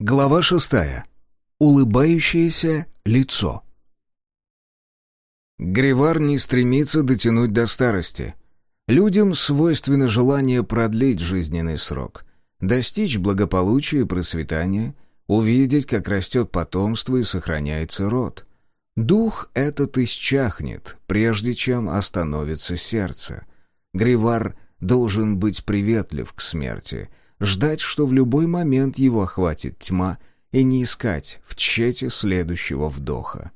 Глава шестая. Улыбающееся лицо. Гривар не стремится дотянуть до старости. Людям свойственно желание продлить жизненный срок, достичь благополучия и процветания, увидеть, как растет потомство и сохраняется род. Дух этот исчахнет, прежде чем остановится сердце. Гривар должен быть приветлив к смерти — ждать, что в любой момент его охватит тьма, и не искать в тщете следующего вдоха.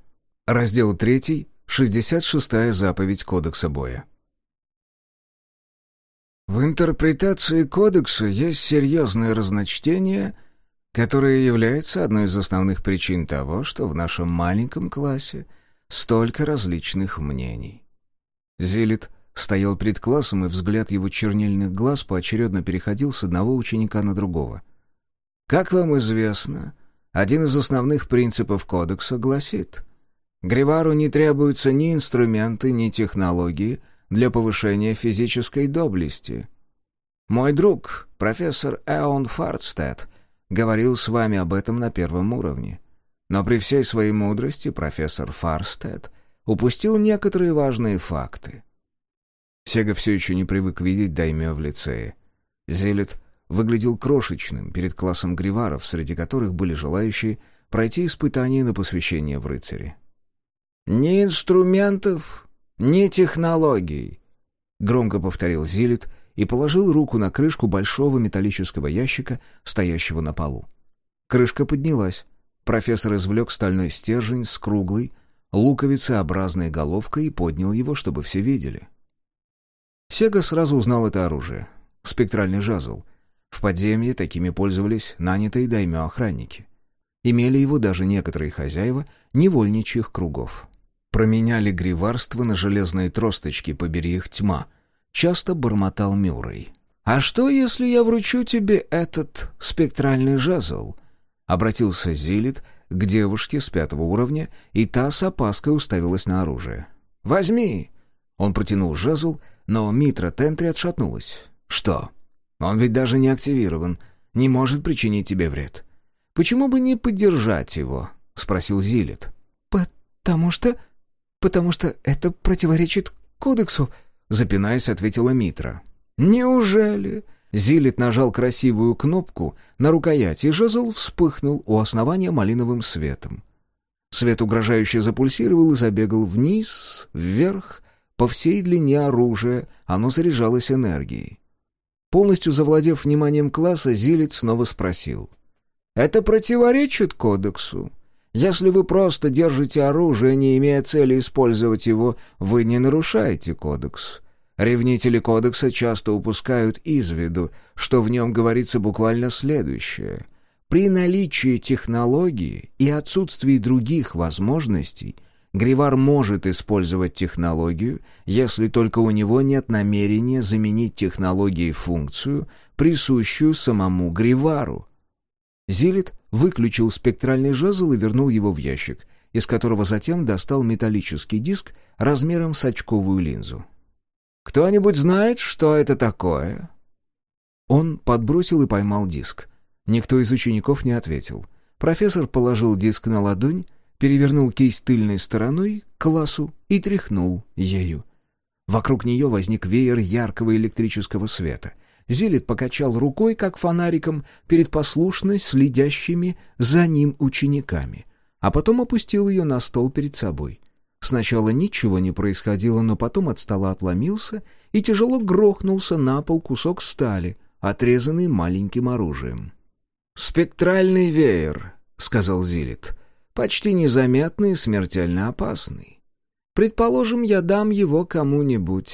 Раздел 3, 66-я заповедь Кодекса боя. В интерпретации Кодекса есть серьезное разночтение, которое является одной из основных причин того, что в нашем маленьком классе столько различных мнений. Зилит стоял перед классом, и взгляд его чернильных глаз поочередно переходил с одного ученика на другого. «Как вам известно, один из основных принципов кодекса гласит, Гривару не требуются ни инструменты, ни технологии для повышения физической доблести. Мой друг, профессор Эон Фартстед, говорил с вами об этом на первом уровне. Но при всей своей мудрости профессор Фарстед упустил некоторые важные факты. Сега все еще не привык видеть даймё в лицее. Зелет выглядел крошечным перед классом гриваров, среди которых были желающие пройти испытание на посвящение в рыцаре. «Ни инструментов, ни технологий», — громко повторил Зилет и положил руку на крышку большого металлического ящика, стоящего на полу. Крышка поднялась. Профессор извлек стальной стержень с круглой, луковицеобразной головкой и поднял его, чтобы все видели. Сега сразу узнал это оружие. Спектральный жазл. В подземье такими пользовались нанятые даймё-охранники. Имели его даже некоторые хозяева невольничьих кругов. Променяли гриварство на железные тросточки, побери их тьма. Часто бормотал Мюррей. «А что, если я вручу тебе этот спектральный жазл?» Обратился Зилит к девушке с пятого уровня, и та с опаской уставилась на оружие. «Возьми!» Он протянул жезл, но Митра Тентри отшатнулась. «Что? Он ведь даже не активирован. Не может причинить тебе вред. Почему бы не поддержать его?» — спросил Зилет. «Потому что... потому что это противоречит кодексу», — запинаясь, ответила Митра. «Неужели?» Зилет нажал красивую кнопку на рукояти, и жезл вспыхнул у основания малиновым светом. Свет угрожающе запульсировал и забегал вниз, вверх, по всей длине оружия оно заряжалось энергией. Полностью завладев вниманием класса, Зилит снова спросил. «Это противоречит кодексу? Если вы просто держите оружие, не имея цели использовать его, вы не нарушаете кодекс». Ревнители кодекса часто упускают из виду, что в нем говорится буквально следующее. При наличии технологии и отсутствии других возможностей – Гривар может использовать технологию, если только у него нет намерения заменить технологией функцию, присущую самому Гривару. Зилит выключил спектральный жезл и вернул его в ящик, из которого затем достал металлический диск размером с очковую линзу. «Кто-нибудь знает, что это такое?» Он подбросил и поймал диск. Никто из учеников не ответил. Профессор положил диск на ладонь, перевернул кисть тыльной стороной к классу и тряхнул ею. Вокруг нее возник веер яркого электрического света. Зелет покачал рукой, как фонариком, перед послушной, следящими за ним учениками, а потом опустил ее на стол перед собой. Сначала ничего не происходило, но потом от стола отломился и тяжело грохнулся на пол кусок стали, отрезанный маленьким оружием. «Спектральный веер», — сказал Зилит почти незаметный и смертельно опасный. Предположим, я дам его кому-нибудь,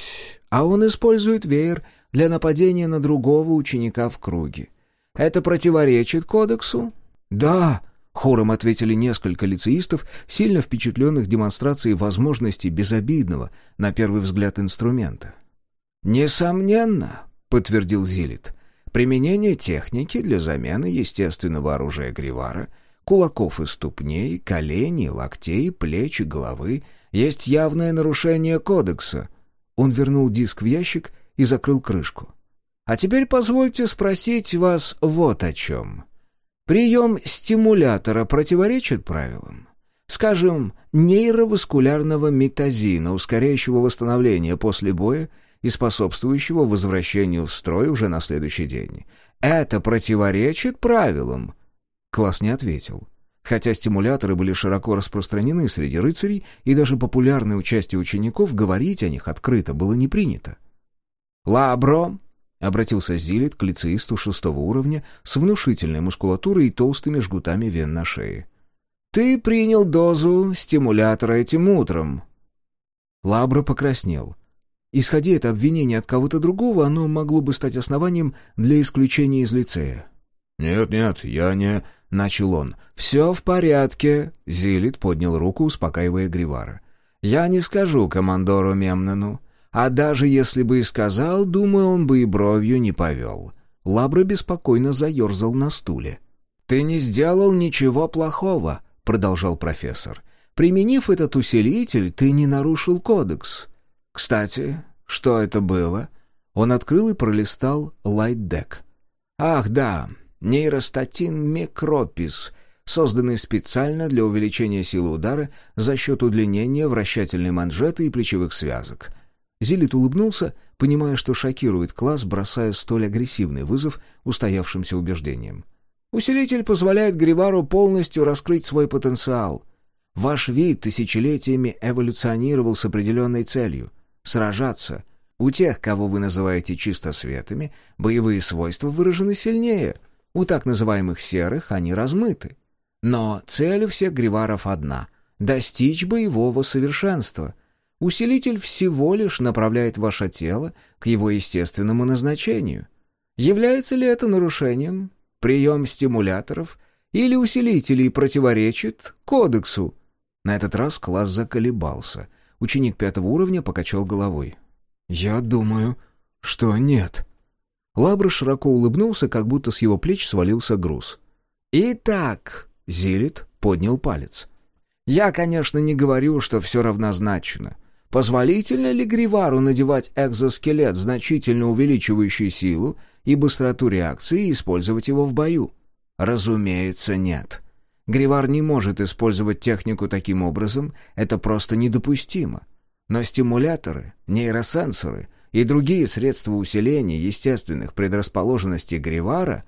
а он использует веер для нападения на другого ученика в круге. Это противоречит кодексу? Да, хором ответили несколько лицеистов, сильно впечатленных демонстрацией возможностей безобидного, на первый взгляд, инструмента. «Несомненно», — подтвердил Зилит, — «применение техники для замены естественного оружия Гривара — кулаков и ступней, коленей, локтей, плеч и головы, есть явное нарушение кодекса. Он вернул диск в ящик и закрыл крышку. А теперь позвольте спросить вас вот о чем. Прием стимулятора противоречит правилам? Скажем, нейроваскулярного метазина, ускоряющего восстановление после боя и способствующего возвращению в строй уже на следующий день. Это противоречит правилам? Класс не ответил. Хотя стимуляторы были широко распространены среди рыцарей, и даже популярное участие учеников, говорить о них открыто было не принято. «Лабро!» — обратился Зилит к лицеисту шестого уровня с внушительной мускулатурой и толстыми жгутами вен на шее. «Ты принял дозу стимулятора этим утром». Лабро покраснел. Исходя это обвинение от кого-то другого, оно могло бы стать основанием для исключения из лицея. «Нет-нет, я не...» — начал он. «Все в порядке», — Зилит поднял руку, успокаивая Гривара. «Я не скажу командору Мемнану. А даже если бы и сказал, думаю, он бы и бровью не повел». Лабра беспокойно заерзал на стуле. «Ты не сделал ничего плохого», — продолжал профессор. «Применив этот усилитель, ты не нарушил кодекс. Кстати, что это было?» Он открыл и пролистал лайтдек. «Ах, да, нейростатин микропис, созданный специально для увеличения силы удара за счет удлинения вращательной манжеты и плечевых связок. Зилит улыбнулся, понимая, что шокирует класс, бросая столь агрессивный вызов устоявшимся убеждениям. «Усилитель позволяет Гривару полностью раскрыть свой потенциал. Ваш вид тысячелетиями эволюционировал с определенной целью — сражаться. У тех, кого вы называете чистосветами, боевые свойства выражены сильнее — у так называемых серых они размыты. Но цель у всех гриваров одна — достичь боевого совершенства. Усилитель всего лишь направляет ваше тело к его естественному назначению. Является ли это нарушением? Прием стимуляторов или усилителей противоречит кодексу? На этот раз класс заколебался. Ученик пятого уровня покачал головой. «Я думаю, что нет». Лабра широко улыбнулся, как будто с его плеч свалился груз. «Итак», — Зилит поднял палец. «Я, конечно, не говорю, что все равнозначно. Позволительно ли Гривару надевать экзоскелет, значительно увеличивающий силу и быстроту реакции, и использовать его в бою? Разумеется, нет. Гривар не может использовать технику таким образом, это просто недопустимо. Но стимуляторы, нейросенсоры — и другие средства усиления естественных предрасположенностей Гривара,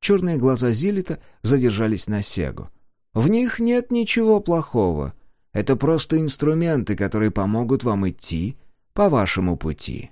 черные глаза Зилита задержались на Сегу. В них нет ничего плохого. Это просто инструменты, которые помогут вам идти по вашему пути.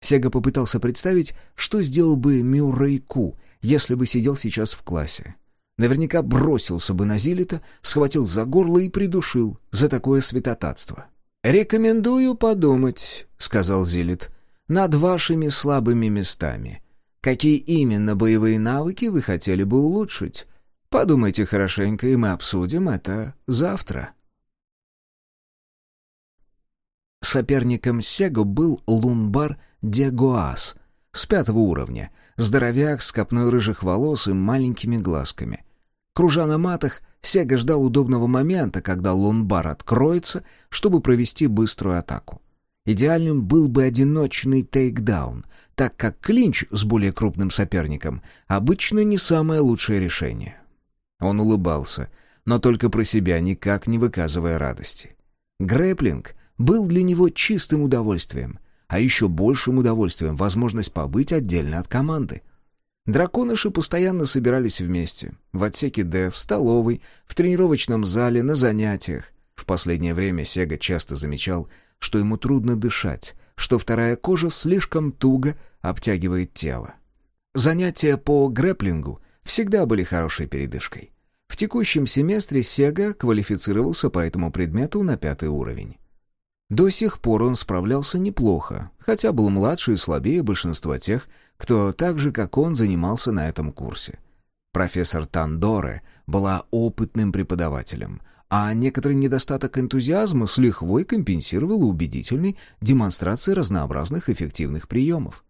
Сега попытался представить, что сделал бы Мюррей Ку, если бы сидел сейчас в классе. Наверняка бросился бы на Зилита, схватил за горло и придушил за такое святотатство. «Рекомендую подумать», — сказал Зилит над вашими слабыми местами. Какие именно боевые навыки вы хотели бы улучшить? Подумайте хорошенько, и мы обсудим это завтра. Соперником Сего был Лунбар Дегуас с пятого уровня, здоровяк с копной рыжих волос и маленькими глазками. Кружа на матах, Сега ждал удобного момента, когда Лунбар откроется, чтобы провести быструю атаку. Идеальным был бы одиночный тейкдаун, так как клинч с более крупным соперником обычно не самое лучшее решение. Он улыбался, но только про себя, никак не выказывая радости. Грэплинг был для него чистым удовольствием, а еще большим удовольствием возможность побыть отдельно от команды. Драконыши постоянно собирались вместе, в отсеке Д, в столовой, в тренировочном зале, на занятиях. В последнее время Сега часто замечал, что ему трудно дышать, что вторая кожа слишком туго обтягивает тело. Занятия по грэплингу всегда были хорошей передышкой. В текущем семестре Сега квалифицировался по этому предмету на пятый уровень. До сих пор он справлялся неплохо, хотя был младше и слабее большинства тех, кто так же, как он, занимался на этом курсе. Профессор Тандоре была опытным преподавателем, а некоторый недостаток энтузиазма с лихвой компенсировал убедительной демонстрацией разнообразных эффективных приемов.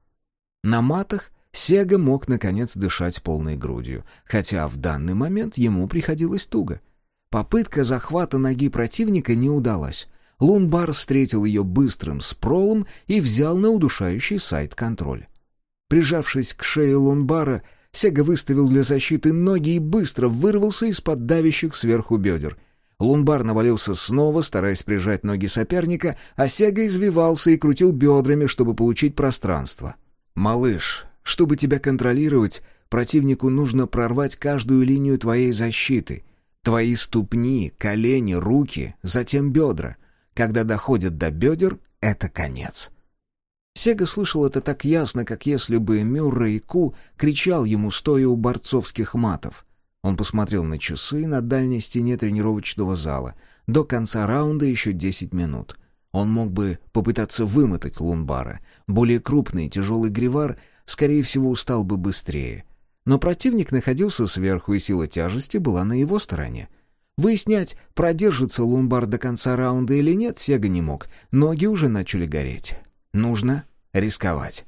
На матах Сега мог, наконец, дышать полной грудью, хотя в данный момент ему приходилось туго. Попытка захвата ноги противника не удалась. Лунбар встретил ее быстрым спролом и взял на удушающий сайт контроль. Прижавшись к шее Лунбара, Сега выставил для защиты ноги и быстро вырвался из-под давящих сверху бедер. Лунбар навалился снова, стараясь прижать ноги соперника, а Сега извивался и крутил бедрами, чтобы получить пространство. «Малыш, чтобы тебя контролировать, противнику нужно прорвать каждую линию твоей защиты. Твои ступни, колени, руки, затем бедра. Когда доходят до бедер, это конец». Сега слышал это так ясно, как если бы Мюррей Ку кричал ему, стоя у борцовских матов. Он посмотрел на часы на дальней стене тренировочного зала. До конца раунда еще десять минут. Он мог бы попытаться вымотать Лунбара. Более крупный тяжелый гривар, скорее всего, устал бы быстрее. Но противник находился сверху, и сила тяжести была на его стороне. Выяснять, продержится Лунбар до конца раунда или нет, Сега не мог. Ноги уже начали гореть. Нужно рисковать.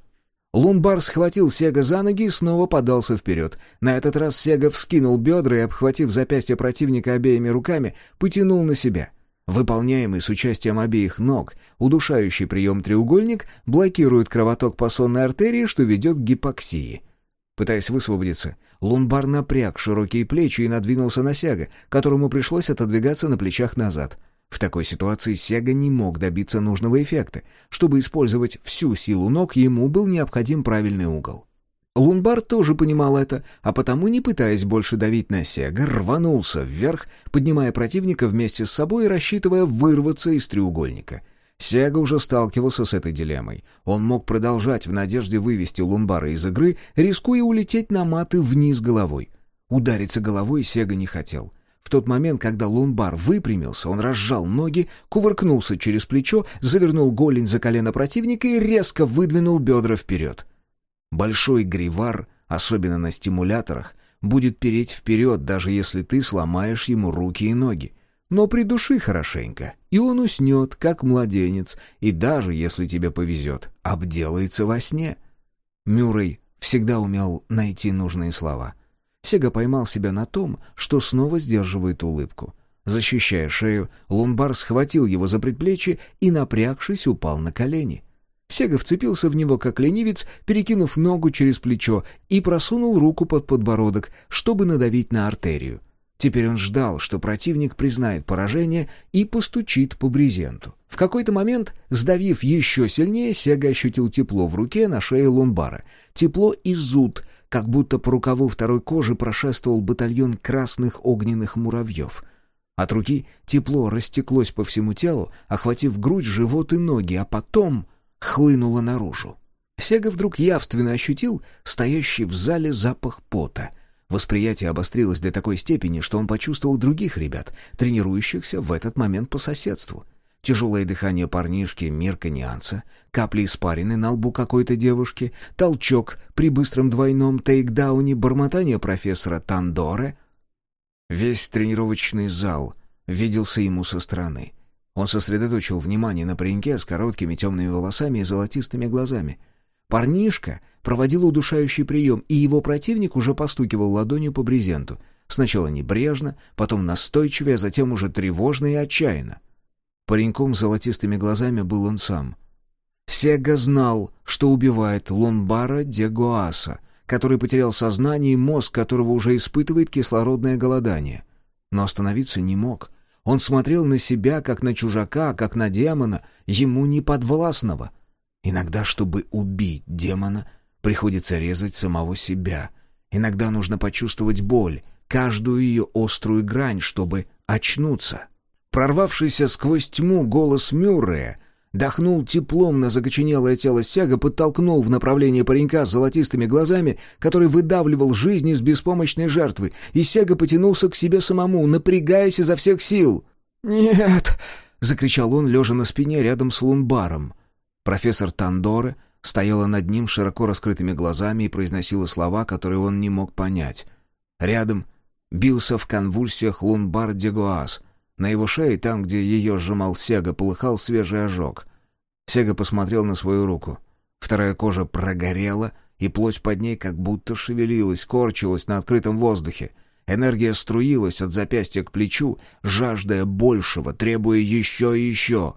Лумбар схватил Сега за ноги и снова подался вперед. На этот раз Сега вскинул бедра и, обхватив запястье противника обеими руками, потянул на себя. Выполняемый с участием обеих ног, удушающий прием треугольник блокирует кровоток по сонной артерии, что ведет к гипоксии. Пытаясь высвободиться, Лумбар напряг широкие плечи и надвинулся на Сега, которому пришлось отодвигаться на плечах назад — в такой ситуации Сега не мог добиться нужного эффекта. Чтобы использовать всю силу ног, ему был необходим правильный угол. Лунбар тоже понимал это, а потому, не пытаясь больше давить на Сега, рванулся вверх, поднимая противника вместе с собой и рассчитывая вырваться из треугольника. Сега уже сталкивался с этой дилеммой. Он мог продолжать в надежде вывести Лунбара из игры, рискуя улететь на маты вниз головой. Удариться головой Сега не хотел. В тот момент, когда лунбар выпрямился, он разжал ноги, кувыркнулся через плечо, завернул голень за колено противника и резко выдвинул бедра вперед. Большой гривар, особенно на стимуляторах, будет переть вперед, даже если ты сломаешь ему руки и ноги. Но придуши хорошенько, и он уснет, как младенец, и даже, если тебе повезет, обделается во сне. Мюррей всегда умел найти нужные слова — Сега поймал себя на том, что снова сдерживает улыбку. Защищая шею, Лумбар схватил его за предплечье и, напрягшись, упал на колени. Сега вцепился в него, как ленивец, перекинув ногу через плечо и просунул руку под подбородок, чтобы надавить на артерию. Теперь он ждал, что противник признает поражение и постучит по брезенту. В какой-то момент, сдавив еще сильнее, Сега ощутил тепло в руке на шее Лумбара. Тепло и зуд — как будто по рукаву второй кожи прошествовал батальон красных огненных муравьев. От руки тепло растеклось по всему телу, охватив грудь, живот и ноги, а потом хлынуло наружу. Сега вдруг явственно ощутил стоящий в зале запах пота. Восприятие обострилось до такой степени, что он почувствовал других ребят, тренирующихся в этот момент по соседству — Тяжелое дыхание парнишки Мирка Нианса, капли испарины на лбу какой-то девушки, толчок при быстром двойном тейкдауне, бормотание профессора Тандоре. Весь тренировочный зал виделся ему со стороны. Он сосредоточил внимание на пареньке с короткими темными волосами и золотистыми глазами. Парнишка проводил удушающий прием, и его противник уже постукивал ладонью по брезенту. Сначала небрежно, потом настойчивее, а затем уже тревожно и отчаянно. Пареньком с золотистыми глазами был он сам. Сега знал, что убивает Ломбара де Гоаса, который потерял сознание и мозг которого уже испытывает кислородное голодание. Но остановиться не мог. Он смотрел на себя, как на чужака, как на демона, ему не подвластного. Иногда, чтобы убить демона, приходится резать самого себя. Иногда нужно почувствовать боль, каждую ее острую грань, чтобы очнуться. Прорвавшийся сквозь тьму голос Мюррея дохнул теплом на закоченелое тело Сяга, подтолкнул в направлении паренька с золотистыми глазами, который выдавливал жизнь из беспомощной жертвы, и Сяга потянулся к себе самому, напрягаясь изо всех сил. «Нет!» — закричал он, лежа на спине рядом с лунбаром. Профессор Тандоре стояла над ним широко раскрытыми глазами и произносила слова, которые он не мог понять. Рядом бился в конвульсиях лунбар Дегуас — на его шее, там, где ее сжимал Сега, полыхал свежий ожог. Сега посмотрел на свою руку. Вторая кожа прогорела, и плоть под ней как будто шевелилась, корчилась на открытом воздухе. Энергия струилась от запястья к плечу, жаждая большего, требуя еще и еще.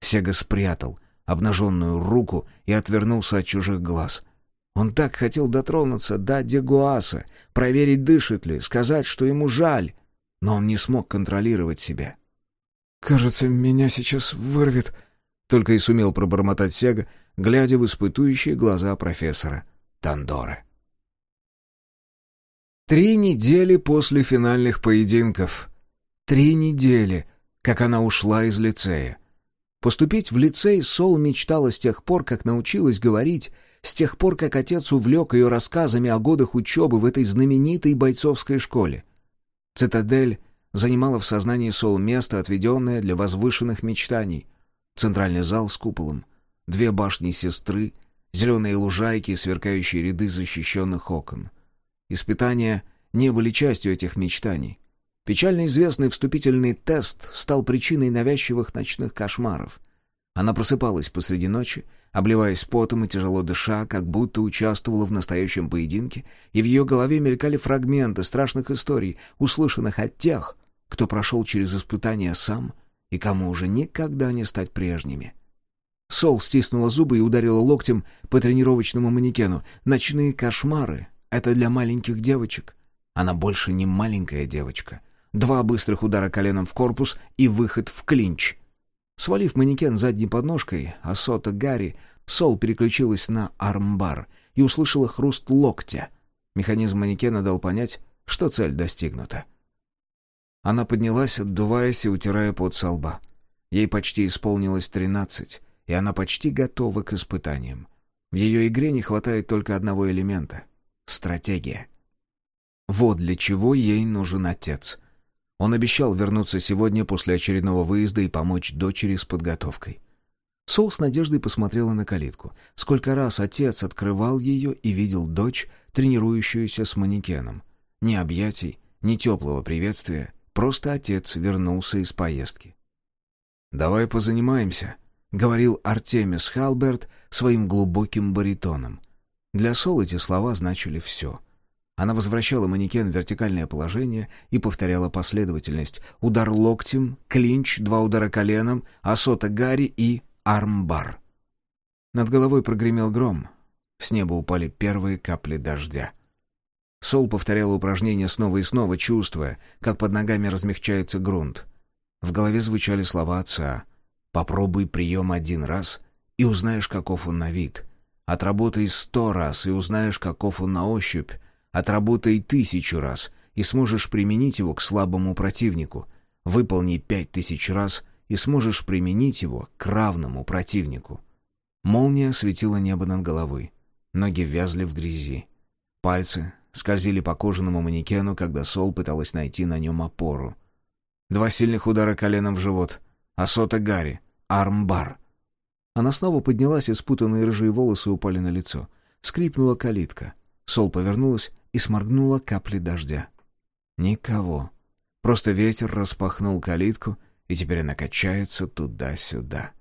Сега спрятал обнаженную руку и отвернулся от чужих глаз. Он так хотел дотронуться до Дегуаса, проверить, дышит ли, сказать, что ему жаль, но он не смог контролировать себя. «Кажется, меня сейчас вырвет», — только и сумел пробормотать Сега, глядя в испытующие глаза профессора Тандора. Три недели после финальных поединков. Три недели, как она ушла из лицея. Поступить в лицей Сол мечтала с тех пор, как научилась говорить, с тех пор, как отец увлек ее рассказами о годах учебы в этой знаменитой бойцовской школе. Цитадель занимала в сознании Сол место, отведенное для возвышенных мечтаний. Центральный зал с куполом, две башни сестры, зеленые лужайки и сверкающие ряды защищенных окон. Испытания не были частью этих мечтаний. Печально известный вступительный тест стал причиной навязчивых ночных кошмаров. Она просыпалась посреди ночи, обливаясь потом и тяжело дыша, как будто участвовала в настоящем поединке, и в ее голове мелькали фрагменты страшных историй, услышанных от тех, кто прошел через испытания сам и кому уже никогда не стать прежними. Сол стиснула зубы и ударила локтем по тренировочному манекену. «Ночные кошмары — это для маленьких девочек. Она больше не маленькая девочка. Два быстрых удара коленом в корпус и выход в клинч. Свалив манекен задней подножкой, а сота Гарри, Сол переключилась на армбар и услышала хруст локтя. Механизм манекена дал понять, что цель достигнута. Она поднялась, отдуваясь и утирая пот со лба. Ей почти исполнилось тринадцать, и она почти готова к испытаниям. В ее игре не хватает только одного элемента — стратегия. Вот для чего ей нужен отец — он обещал вернуться сегодня после очередного выезда и помочь дочери с подготовкой. Сол с надеждой посмотрела на калитку. Сколько раз отец открывал ее и видел дочь, тренирующуюся с манекеном. Ни объятий, ни теплого приветствия, просто отец вернулся из поездки. «Давай позанимаемся», — говорил Артемис Халберт своим глубоким баритоном. Для Сол эти слова значили все — она возвращала манекен в вертикальное положение и повторяла последовательность. Удар локтем, клинч, два удара коленом, асота Гарри и армбар. Над головой прогремел гром. С неба упали первые капли дождя. Сол повторяла упражнение снова и снова, чувствуя, как под ногами размягчается грунт. В голове звучали слова отца. «Попробуй прием один раз, и узнаешь, каков он на вид. Отработай сто раз, и узнаешь, каков он на ощупь. Отработай тысячу раз, и сможешь применить его к слабому противнику. Выполни пять тысяч раз, и сможешь применить его к равному противнику. Молния светила небо над головой. Ноги вязли в грязи. Пальцы скользили по кожаному манекену, когда Сол пыталась найти на нем опору. Два сильных удара коленом в живот. Асота Гарри. Армбар. Она снова поднялась, и спутанные рыжие волосы упали на лицо. Скрипнула калитка. Сол повернулась и сморгнула капли дождя. Никого. Просто ветер распахнул калитку, и теперь она качается туда-сюда.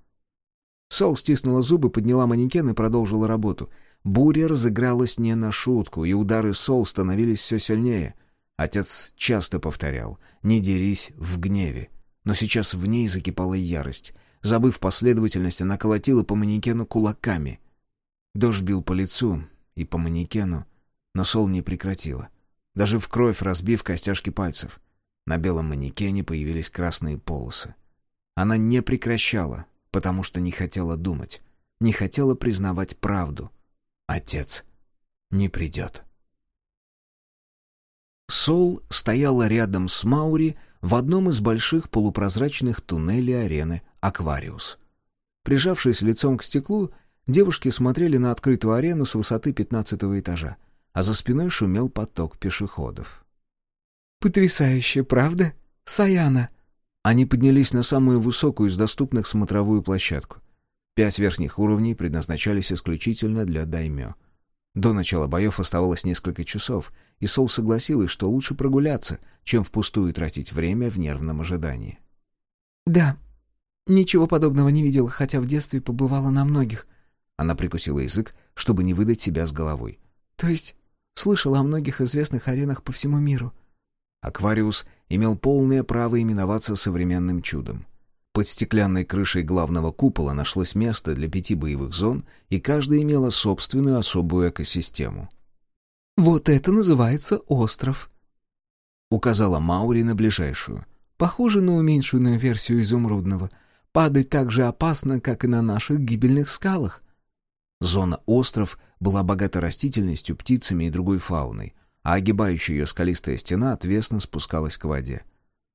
Сол стиснула зубы, подняла манекен и продолжила работу. Буря разыгралась не на шутку, и удары Сол становились все сильнее. Отец часто повторял «Не дерись в гневе». Но сейчас в ней закипала ярость. Забыв последовательность, она колотила по манекену кулаками. Дождь бил по лицу и по манекену, но Сол не прекратила. Даже в кровь разбив костяшки пальцев. На белом манекене появились красные полосы. Она не прекращала, потому что не хотела думать, не хотела признавать правду. Отец не придет. Сол стояла рядом с Маури в одном из больших полупрозрачных туннелей арены «Аквариус». Прижавшись лицом к стеклу, девушки смотрели на открытую арену с высоты пятнадцатого этажа а за спиной шумел поток пешеходов. «Потрясающе, правда, Саяна?» Они поднялись на самую высокую из доступных смотровую площадку. Пять верхних уровней предназначались исключительно для даймё. До начала боев оставалось несколько часов, и Сол согласилась, что лучше прогуляться, чем впустую тратить время в нервном ожидании. «Да, ничего подобного не видела, хотя в детстве побывала на многих». Она прикусила язык, чтобы не выдать себя с головой. «То есть Слышала о многих известных аренах по всему миру. Аквариус имел полное право именоваться современным чудом. Под стеклянной крышей главного купола нашлось место для пяти боевых зон, и каждая имела собственную особую экосистему. «Вот это называется остров», — указала Маури на ближайшую. «Похоже на уменьшенную версию изумрудного. Падать так же опасно, как и на наших гибельных скалах». Зона «Остров» была богата растительностью, птицами и другой фауной, а огибающая ее скалистая стена отвесно спускалась к воде.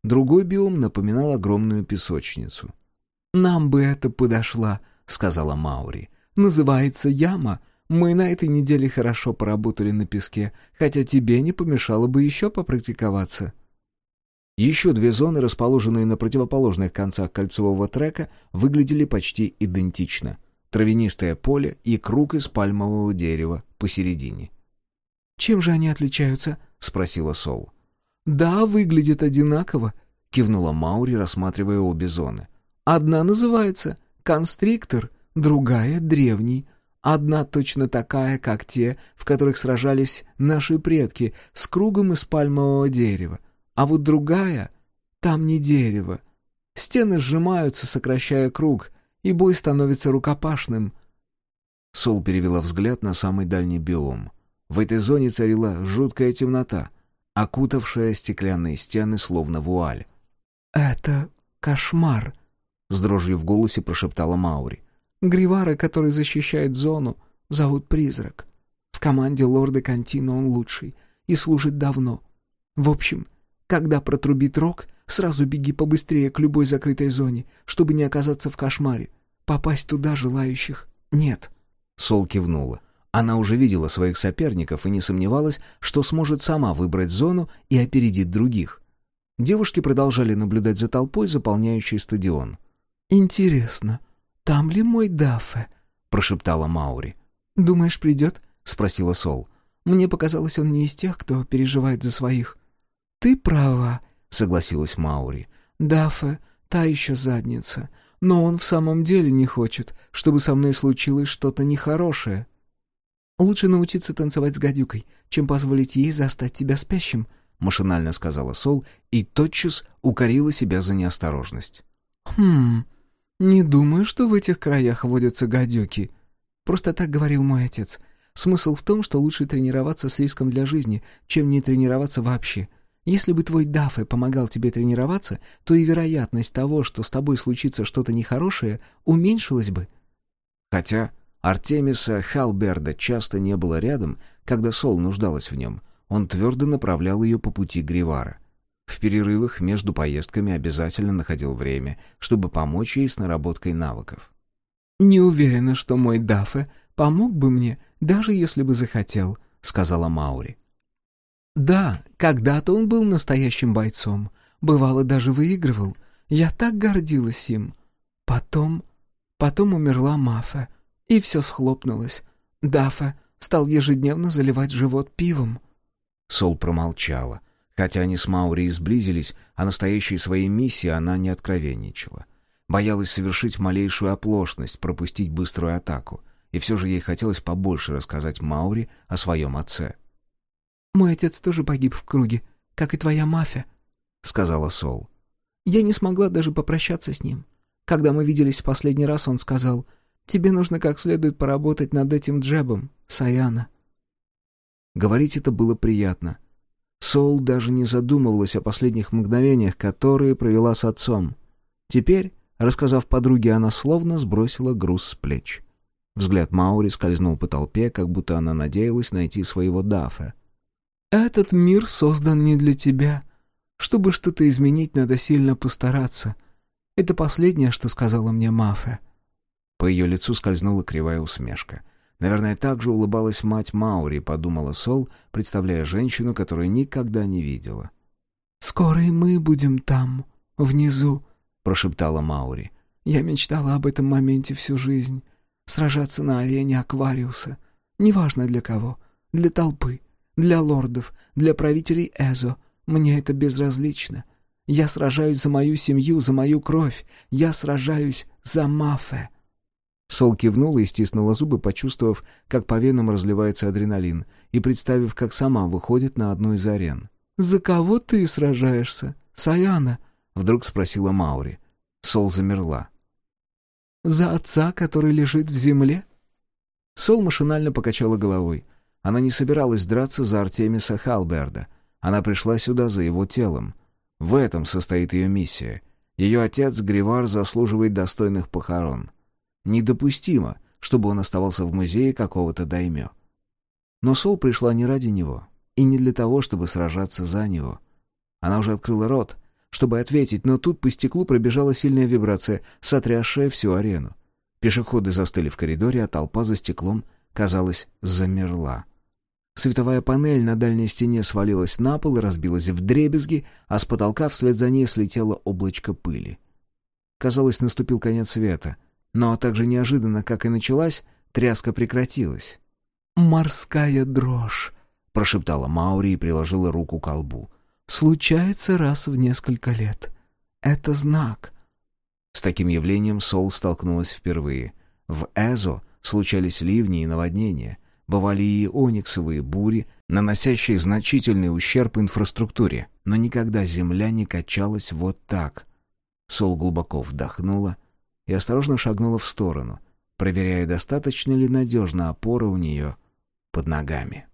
Другой биом напоминал огромную песочницу. «Нам бы это подошло», — сказала Маури. «Называется яма. Мы на этой неделе хорошо поработали на песке, хотя тебе не помешало бы еще попрактиковаться». Еще две зоны, расположенные на противоположных концах кольцевого трека, выглядели почти идентично. Травянистое поле и круг из пальмового дерева посередине. «Чем же они отличаются?» — спросила Сол. «Да, выглядит одинаково», — кивнула Маури, рассматривая обе зоны. «Одна называется «Констриктор», другая — «Древний». Одна точно такая, как те, в которых сражались наши предки, с кругом из пальмового дерева. А вот другая — там не дерево. Стены сжимаются, сокращая круг, и бой становится рукопашным». Сол перевела взгляд на самый дальний биом. В этой зоне царила жуткая темнота — окутавшая стеклянные стены словно вуаль. «Это кошмар», — с дрожью в голосе прошептала Маури. «Гривара, который защищает зону, зовут Призрак. В команде лорда Кантина он лучший и служит давно. В общем, когда протрубит рог, сразу беги побыстрее к любой закрытой зоне, чтобы не оказаться в кошмаре. Попасть туда желающих нет». Сол кивнула. Она уже видела своих соперников и не сомневалась, что сможет сама выбрать зону и опередит других. Девушки продолжали наблюдать за толпой, заполняющей стадион. «Интересно, там ли мой Даффе?» — прошептала Маури. «Думаешь, придет?» — спросила Сол. «Мне показалось, он не из тех, кто переживает за своих». «Ты права», — согласилась Маури. «Даффе — та еще задница. Но он в самом деле не хочет, чтобы со мной случилось что-то нехорошее». «Лучше научиться танцевать с гадюкой, чем позволить ей застать тебя спящим», — машинально сказала Сол и тотчас укорила себя за неосторожность. «Хм, не думаю, что в этих краях водятся гадюки. Просто так говорил мой отец. Смысл в том, что лучше тренироваться с риском для жизни, чем не тренироваться вообще. Если бы твой Даффе помогал тебе тренироваться, то и вероятность того, что с тобой случится что-то нехорошее, уменьшилась бы». Хотя Артемиса Халберда часто не было рядом, когда Сол нуждалась в нем. Он твердо направлял ее по пути Гривара. В перерывах между поездками обязательно находил время, чтобы помочь ей с наработкой навыков. «Не уверена, что мой Даффе помог бы мне, даже если бы захотел», — сказала Маури. «Да, когда-то он был настоящим бойцом. Бывало, даже выигрывал. Я так гордилась им. Потом... Потом умерла Мафа. И все схлопнулось. Дафа стал ежедневно заливать живот пивом. Сол промолчала. Хотя они с Маури сблизились, а настоящей своей миссии она не откровенничала. Боялась совершить малейшую оплошность, пропустить быструю атаку. И все же ей хотелось побольше рассказать Маури о своем отце. «Мой отец тоже погиб в круге, как и твоя мафия», — сказала Сол. «Я не смогла даже попрощаться с ним. Когда мы виделись в последний раз, он сказал, Тебе нужно как следует поработать над этим джебом, Саяна». Говорить это было приятно. Соул даже не задумывалась о последних мгновениях, которые провела с отцом. Теперь, рассказав подруге, она словно сбросила груз с плеч. Взгляд Маури скользнул по толпе, как будто она надеялась найти своего Дафа. «Этот мир создан не для тебя. Чтобы что-то изменить, надо сильно постараться. Это последнее, что сказала мне Мафе. По ее лицу скользнула кривая усмешка. Наверное, так же улыбалась мать Маури, подумала Сол, представляя женщину, которую никогда не видела. «Скоро и мы будем там, внизу», — прошептала Маури. «Я мечтала об этом моменте всю жизнь. Сражаться на арене Аквариуса. Неважно для кого. Для толпы, для лордов, для правителей Эзо. Мне это безразлично. Я сражаюсь за мою семью, за мою кровь. Я сражаюсь за Мафе». Сол кивнула и стиснула зубы, почувствовав, как по венам разливается адреналин, и представив, как сама выходит на одну из арен. «За кого ты сражаешься, Саяна?» — вдруг спросила Маури. Сол замерла. «За отца, который лежит в земле?» Сол машинально покачала головой. Она не собиралась драться за Артемиса Халберда. Она пришла сюда за его телом. В этом состоит ее миссия. Ее отец, Гривар, заслуживает достойных похорон. Недопустимо, чтобы он оставался в музее какого-то даймё. Но Сол пришла не ради него, и не для того, чтобы сражаться за него. Она уже открыла рот, чтобы ответить, но тут по стеклу пробежала сильная вибрация, сотрясшая всю арену. Пешеходы застыли в коридоре, а толпа за стеклом, казалось, замерла. Световая панель на дальней стене свалилась на пол и разбилась в дребезги, а с потолка вслед за ней слетело облачко пыли. Казалось, наступил конец света, но так же неожиданно, как и началась, тряска прекратилась. «Морская дрожь», — прошептала Маури и приложила руку к колбу случается раз в несколько лет. Это знак». С таким явлением Сол столкнулась впервые. В Эзо случались ливни и наводнения. Бывали и ониксовые бури, наносящие значительный ущерб инфраструктуре. Но никогда земля не качалась вот так. Сол глубоко вдохнула и осторожно шагнула в сторону, проверяя, достаточно ли надежна опора у нее под ногами.